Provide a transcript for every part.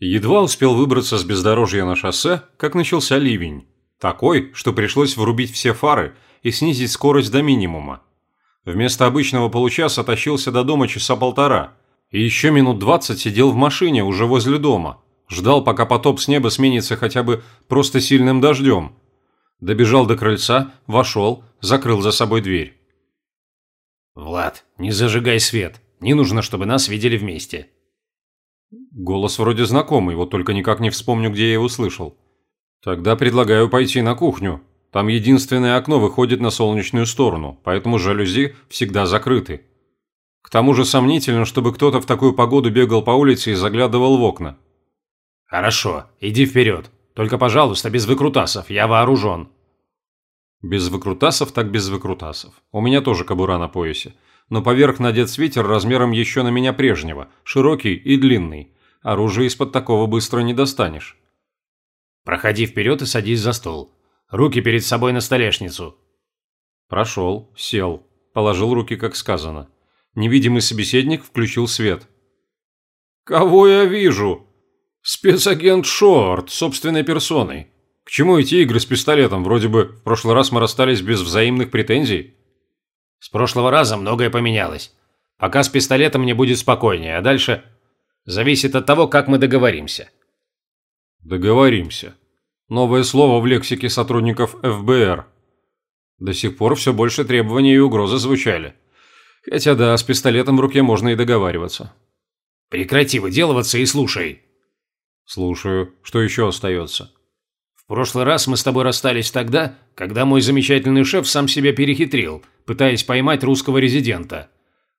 Едва успел выбраться с бездорожья на шоссе, как начался ливень. Такой, что пришлось врубить все фары и снизить скорость до минимума. Вместо обычного получаса тащился до дома часа полтора. И еще минут двадцать сидел в машине уже возле дома. Ждал, пока потоп с неба сменится хотя бы просто сильным дождем. Добежал до крыльца, вошел, закрыл за собой дверь. «Влад, не зажигай свет. Не нужно, чтобы нас видели вместе», Голос вроде знакомый, вот только никак не вспомню, где я его слышал. Тогда предлагаю пойти на кухню. Там единственное окно выходит на солнечную сторону, поэтому жалюзи всегда закрыты. К тому же сомнительно, чтобы кто-то в такую погоду бегал по улице и заглядывал в окна. «Хорошо, иди вперед. Только, пожалуйста, без выкрутасов, я вооружен». Без выкрутасов так без выкрутасов. У меня тоже кобура на поясе но поверх надет свитер размером еще на меня прежнего, широкий и длинный. Оружие из-под такого быстро не достанешь. Проходи вперед и садись за стол. Руки перед собой на столешницу. Прошел, сел, положил руки, как сказано. Невидимый собеседник включил свет. «Кого я вижу?» «Спецагент Шорт, собственной персоной. К чему эти игры с пистолетом? Вроде бы в прошлый раз мы расстались без взаимных претензий». С прошлого раза многое поменялось. Пока с пистолетом мне будет спокойнее, а дальше зависит от того, как мы договоримся. Договоримся. Новое слово в лексике сотрудников ФБР. До сих пор все больше требований и угрозы звучали. Хотя да, с пистолетом в руке можно и договариваться. Прекрати выделываться и слушай. Слушаю. Что еще остается? В прошлый раз мы с тобой расстались тогда, когда мой замечательный шеф сам себя перехитрил, пытаясь поймать русского резидента.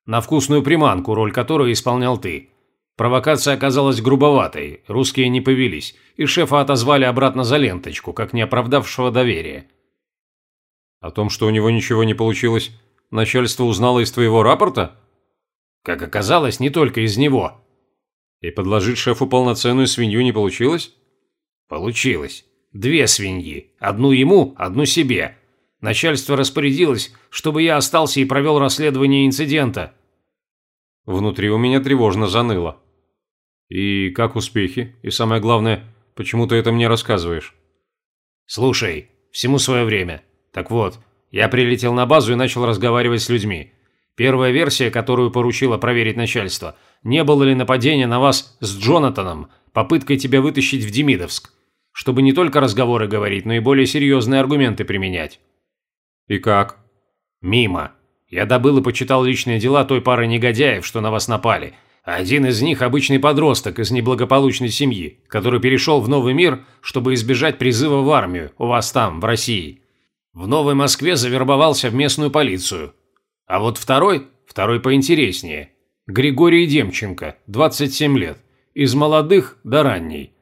На вкусную приманку, роль которой исполнял ты. Провокация оказалась грубоватой, русские не повелись, и шефа отозвали обратно за ленточку, как не оправдавшего доверия. О том, что у него ничего не получилось, начальство узнало из твоего рапорта? Как оказалось, не только из него. И подложить шефу полноценную свинью не получилось? Получилось. Две свиньи. Одну ему, одну себе. Начальство распорядилось, чтобы я остался и провел расследование инцидента. Внутри у меня тревожно заныло. И как успехи? И самое главное, почему ты это мне рассказываешь? Слушай, всему свое время. Так вот, я прилетел на базу и начал разговаривать с людьми. Первая версия, которую поручило проверить начальство, не было ли нападения на вас с Джонатаном, попыткой тебя вытащить в Демидовск чтобы не только разговоры говорить, но и более серьезные аргументы применять. И как? Мимо. Я добыл и почитал личные дела той пары негодяев, что на вас напали. Один из них – обычный подросток из неблагополучной семьи, который перешел в новый мир, чтобы избежать призыва в армию у вас там, в России. В Новой Москве завербовался в местную полицию. А вот второй, второй поинтереснее. Григорий Демченко, 27 лет. Из молодых до ранней.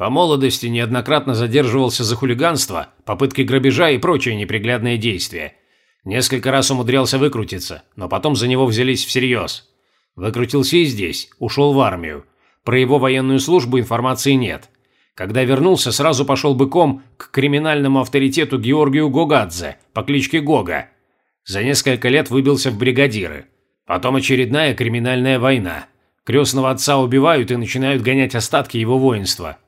По молодости неоднократно задерживался за хулиганство, попытки грабежа и прочие неприглядные действия. Несколько раз умудрялся выкрутиться, но потом за него взялись всерьез. Выкрутился и здесь, ушел в армию. Про его военную службу информации нет. Когда вернулся, сразу пошел быком к криминальному авторитету Георгию Гогадзе по кличке Гога. За несколько лет выбился в бригадиры. Потом очередная криминальная война. Крестного отца убивают и начинают гонять остатки его воинства.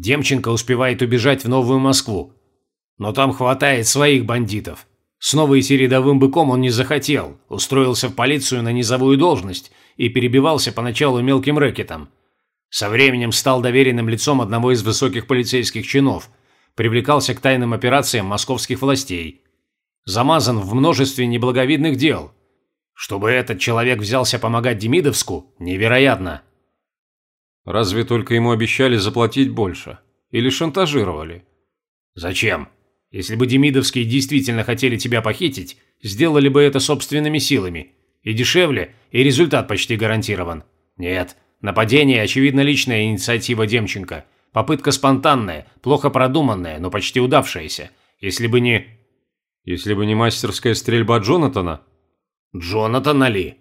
Демченко успевает убежать в Новую Москву. Но там хватает своих бандитов. Снова идти рядовым быком он не захотел, устроился в полицию на низовую должность и перебивался поначалу мелким рэкетом. Со временем стал доверенным лицом одного из высоких полицейских чинов, привлекался к тайным операциям московских властей. Замазан в множестве неблаговидных дел. Чтобы этот человек взялся помогать Демидовску, невероятно. Разве только ему обещали заплатить больше? Или шантажировали? Зачем? Если бы Демидовские действительно хотели тебя похитить, сделали бы это собственными силами. И дешевле, и результат почти гарантирован. Нет, нападение – очевидно личная инициатива Демченко. Попытка спонтанная, плохо продуманная, но почти удавшаяся. Если бы не... Если бы не мастерская стрельба Джонатана? Джонатана ли?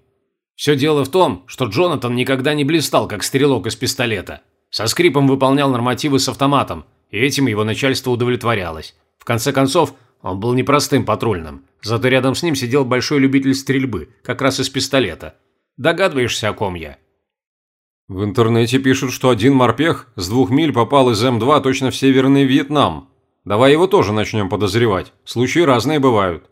Все дело в том, что Джонатан никогда не блистал, как стрелок из пистолета. Со скрипом выполнял нормативы с автоматом, и этим его начальство удовлетворялось. В конце концов, он был непростым патрульным, зато рядом с ним сидел большой любитель стрельбы, как раз из пистолета. Догадываешься, о ком я? В интернете пишут, что один морпех с двух миль попал из М2 точно в Северный Вьетнам. Давай его тоже начнем подозревать. Случаи разные бывают.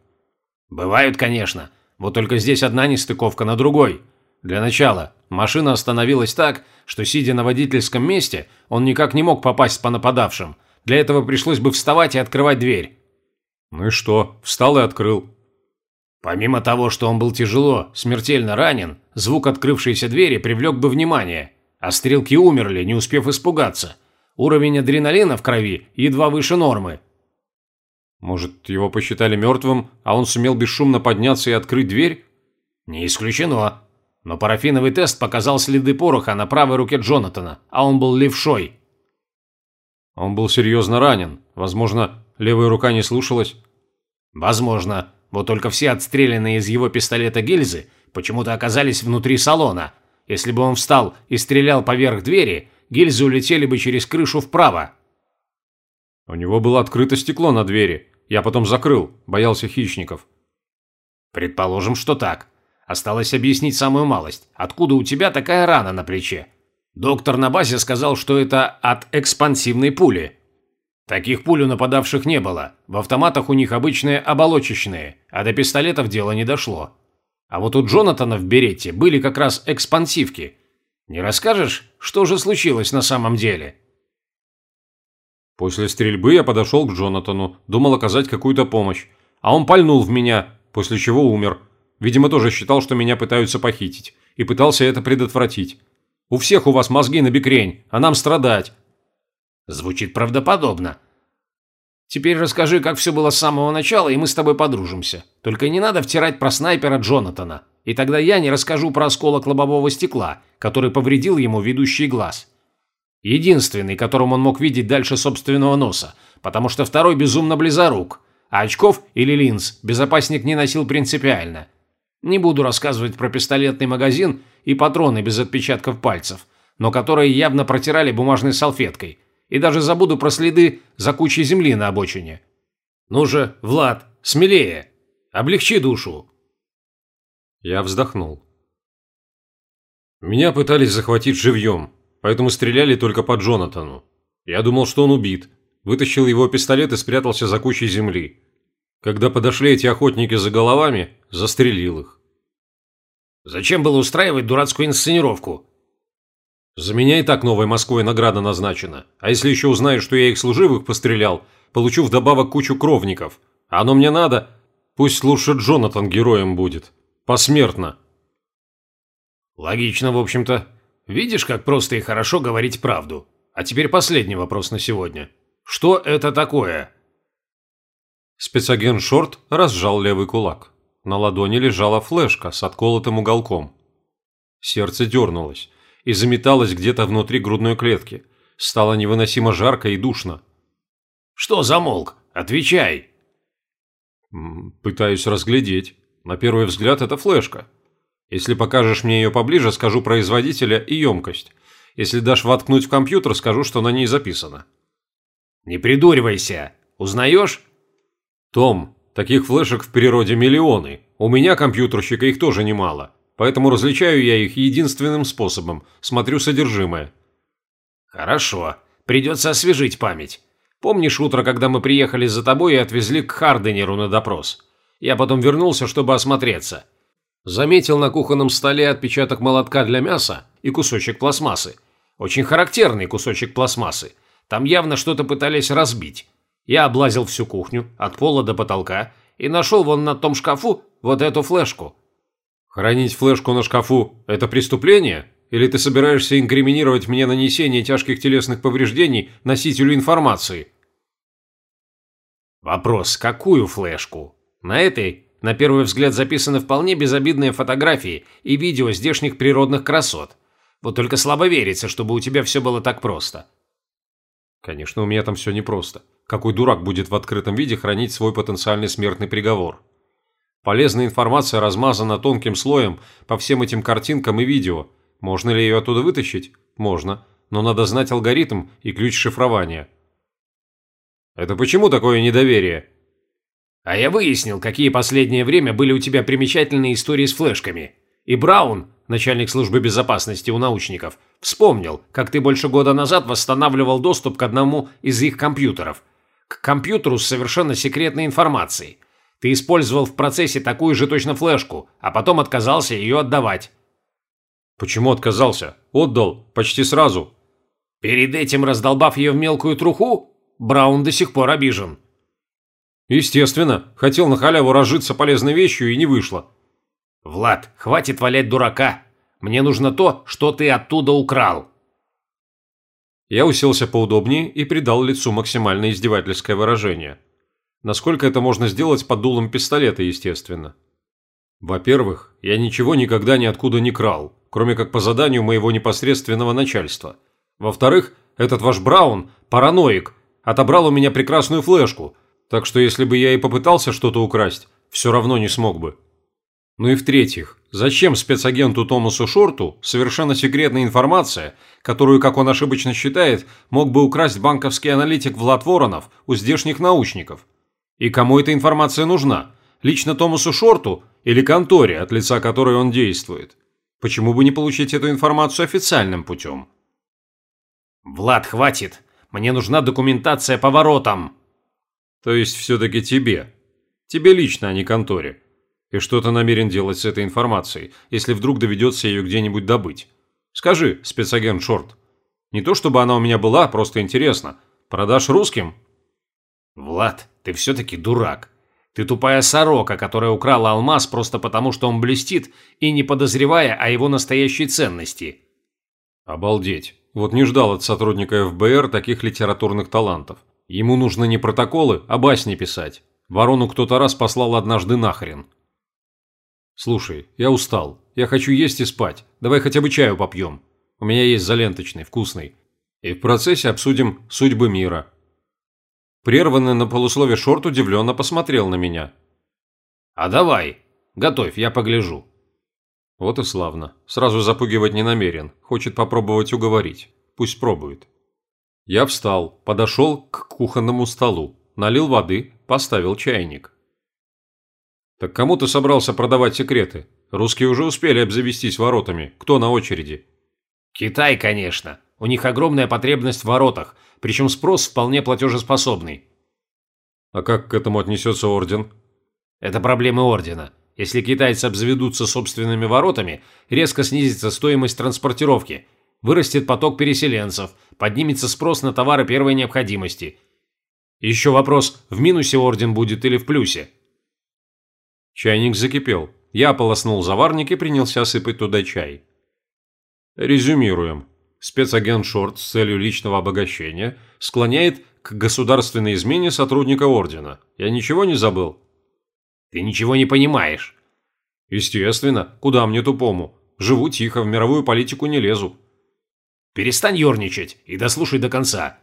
Бывают, конечно. Вот только здесь одна нестыковка на другой. Для начала, машина остановилась так, что, сидя на водительском месте, он никак не мог попасть по нападавшим. Для этого пришлось бы вставать и открывать дверь. Ну и что? Встал и открыл. Помимо того, что он был тяжело, смертельно ранен, звук открывшейся двери привлек бы внимание, а стрелки умерли, не успев испугаться. Уровень адреналина в крови едва выше нормы. Может, его посчитали мертвым, а он сумел бесшумно подняться и открыть дверь? Не исключено. Но парафиновый тест показал следы пороха на правой руке Джонатана, а он был левшой. Он был серьезно ранен. Возможно, левая рука не слушалась? Возможно. Вот только все отстрелянные из его пистолета гильзы почему-то оказались внутри салона. Если бы он встал и стрелял поверх двери, гильзы улетели бы через крышу вправо. У него было открыто стекло на двери. Я потом закрыл, боялся хищников. Предположим, что так. Осталось объяснить самую малость. Откуда у тебя такая рана на плече? Доктор на базе сказал, что это от экспансивной пули. Таких пуль у нападавших не было. В автоматах у них обычные оболочечные, а до пистолетов дело не дошло. А вот у Джонатана в берете были как раз экспансивки. Не расскажешь, что же случилось на самом деле?» После стрельбы я подошел к Джонатану, думал оказать какую-то помощь. А он пальнул в меня, после чего умер. Видимо, тоже считал, что меня пытаются похитить. И пытался это предотвратить. У всех у вас мозги на бекрень, а нам страдать. Звучит правдоподобно. Теперь расскажи, как все было с самого начала, и мы с тобой подружимся. Только не надо втирать про снайпера Джонатана. И тогда я не расскажу про осколок лобового стекла, который повредил ему ведущий глаз. Единственный, которым он мог видеть дальше собственного носа, потому что второй безумно близорук, а очков или линз безопасник не носил принципиально. Не буду рассказывать про пистолетный магазин и патроны без отпечатков пальцев, но которые явно протирали бумажной салфеткой, и даже забуду про следы за кучей земли на обочине. Ну же, Влад, смелее, облегчи душу. Я вздохнул. Меня пытались захватить живьем, поэтому стреляли только по Джонатану. Я думал, что он убит. Вытащил его пистолет и спрятался за кучей земли. Когда подошли эти охотники за головами, застрелил их. Зачем было устраивать дурацкую инсценировку? За меня и так новой Москвой награда назначена. А если еще узнаю, что я их служивых пострелял, получу вдобавок кучу кровников. А оно мне надо? Пусть лучше Джонатан героем будет. Посмертно. Логично, в общем-то. Видишь, как просто и хорошо говорить правду. А теперь последний вопрос на сегодня. Что это такое? Спецагент Шорт разжал левый кулак. На ладони лежала флешка с отколотым уголком. Сердце дернулось и заметалось где-то внутри грудной клетки. Стало невыносимо жарко и душно. «Что замолк? Отвечай!» «Пытаюсь разглядеть. На первый взгляд это флешка. Если покажешь мне ее поближе, скажу производителя и емкость. Если дашь воткнуть в компьютер, скажу, что на ней записано». «Не придуривайся. Узнаешь?» «Том, таких флешек в природе миллионы. У меня компьютерщика их тоже немало. Поэтому различаю я их единственным способом – смотрю содержимое». «Хорошо. Придется освежить память. Помнишь утро, когда мы приехали за тобой и отвезли к Харденеру на допрос? Я потом вернулся, чтобы осмотреться. Заметил на кухонном столе отпечаток молотка для мяса и кусочек пластмассы. Очень характерный кусочек пластмассы. Там явно что-то пытались разбить. Я облазил всю кухню, от пола до потолка, и нашел вон на том шкафу вот эту флешку. Хранить флешку на шкафу – это преступление? Или ты собираешься инкриминировать мне нанесение тяжких телесных повреждений носителю информации? Вопрос, какую флешку? На этой на первый взгляд записаны вполне безобидные фотографии и видео здешних природных красот. Вот только слабо верится, чтобы у тебя все было так просто. Конечно, у меня там все непросто. Какой дурак будет в открытом виде хранить свой потенциальный смертный приговор? Полезная информация размазана тонким слоем по всем этим картинкам и видео. Можно ли ее оттуда вытащить? Можно. Но надо знать алгоритм и ключ шифрования. Это почему такое недоверие? А я выяснил, какие последнее время были у тебя примечательные истории с флешками. И Браун, начальник службы безопасности у научников, вспомнил, как ты больше года назад восстанавливал доступ к одному из их компьютеров. К компьютеру с совершенно секретной информацией. Ты использовал в процессе такую же точно флешку, а потом отказался ее отдавать. Почему отказался? Отдал. Почти сразу. Перед этим раздолбав ее в мелкую труху, Браун до сих пор обижен. Естественно. Хотел на халяву разжиться полезной вещью и не вышло. Влад, хватит валять дурака. Мне нужно то, что ты оттуда украл. Я уселся поудобнее и придал лицу максимально издевательское выражение. Насколько это можно сделать под дулом пистолета, естественно. Во-первых, я ничего никогда ниоткуда не крал, кроме как по заданию моего непосредственного начальства. Во-вторых, этот ваш Браун, параноик, отобрал у меня прекрасную флешку, так что если бы я и попытался что-то украсть, все равно не смог бы. Ну и в-третьих, зачем спецагенту Томасу Шорту совершенно секретная информация, которую, как он ошибочно считает, мог бы украсть банковский аналитик Влад Воронов у здешних научников? И кому эта информация нужна? Лично Томасу Шорту или конторе, от лица которой он действует? Почему бы не получить эту информацию официальным путем? «Влад, хватит! Мне нужна документация по воротам!» «То есть все-таки тебе? Тебе лично, а не конторе?» И что ты намерен делать с этой информацией, если вдруг доведется ее где-нибудь добыть? Скажи, спецагент Шорт. Не то чтобы она у меня была, просто интересно. Продашь русским? Влад, ты все-таки дурак. Ты тупая сорока, которая украла алмаз просто потому, что он блестит, и не подозревая о его настоящей ценности. Обалдеть. Вот не ждал от сотрудника ФБР таких литературных талантов. Ему нужно не протоколы, а басни писать. Ворону кто-то раз послал однажды нахрен. «Слушай, я устал. Я хочу есть и спать. Давай хотя бы чаю попьем. У меня есть заленточный, вкусный. И в процессе обсудим судьбы мира». Прерванный на полуслове шорт удивленно посмотрел на меня. «А давай. Готовь, я погляжу». Вот и славно. Сразу запугивать не намерен. Хочет попробовать уговорить. Пусть пробует. Я встал, подошел к кухонному столу, налил воды, поставил чайник. «Так кому ты собрался продавать секреты? Русские уже успели обзавестись воротами. Кто на очереди?» «Китай, конечно. У них огромная потребность в воротах, причем спрос вполне платежеспособный». «А как к этому отнесется Орден?» «Это проблемы Ордена. Если китайцы обзаведутся собственными воротами, резко снизится стоимость транспортировки, вырастет поток переселенцев, поднимется спрос на товары первой необходимости. Еще вопрос, в минусе Орден будет или в плюсе?» Чайник закипел. Я полоснул заварник и принялся сыпать туда чай. Резюмируем. Спецагент Шорт с целью личного обогащения склоняет к государственной измене сотрудника Ордена. Я ничего не забыл? Ты ничего не понимаешь. Естественно. Куда мне тупому? Живу тихо, в мировую политику не лезу. Перестань ерничать и дослушай до конца.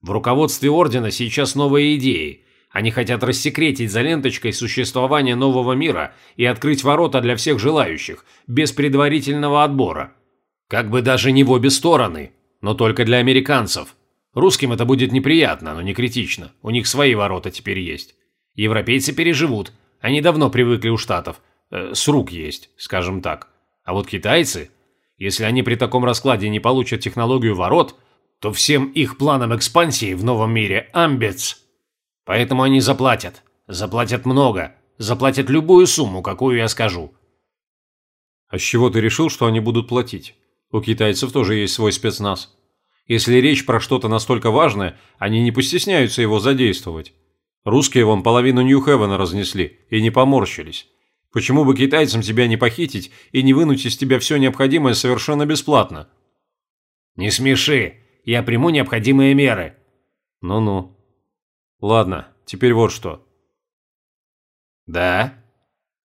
В руководстве Ордена сейчас новые идеи – они хотят рассекретить за ленточкой существование нового мира и открыть ворота для всех желающих, без предварительного отбора. Как бы даже не в обе стороны, но только для американцев. Русским это будет неприятно, но не критично. У них свои ворота теперь есть. Европейцы переживут. Они давно привыкли у Штатов. Э, с рук есть, скажем так. А вот китайцы, если они при таком раскладе не получат технологию ворот, то всем их планам экспансии в новом мире амбец – Поэтому они заплатят. Заплатят много. Заплатят любую сумму, какую я скажу. А с чего ты решил, что они будут платить? У китайцев тоже есть свой спецназ. Если речь про что-то настолько важное, они не постесняются его задействовать. Русские вон половину Нью-Хевена разнесли и не поморщились. Почему бы китайцам тебя не похитить и не вынуть из тебя все необходимое совершенно бесплатно? Не смеши, я приму необходимые меры. Ну-ну. Ладно, теперь вот что. Да?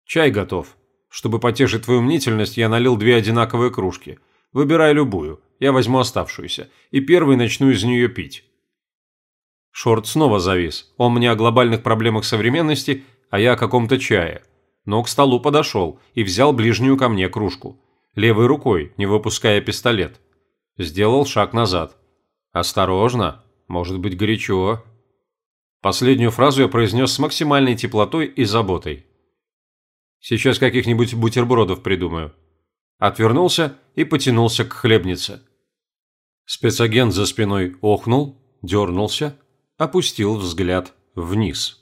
Чай готов. Чтобы потешить твою мнительность, я налил две одинаковые кружки. Выбирай любую, я возьму оставшуюся, и первый начну из нее пить. Шорт снова завис. Он мне о глобальных проблемах современности, а я о каком-то чае. Но к столу подошел и взял ближнюю ко мне кружку. Левой рукой, не выпуская пистолет. Сделал шаг назад. «Осторожно, может быть горячо». Последнюю фразу я произнес с максимальной теплотой и заботой. Сейчас каких-нибудь бутербродов придумаю. отвернулся и потянулся к хлебнице. Спецагент за спиной охнул, дернулся, опустил взгляд вниз.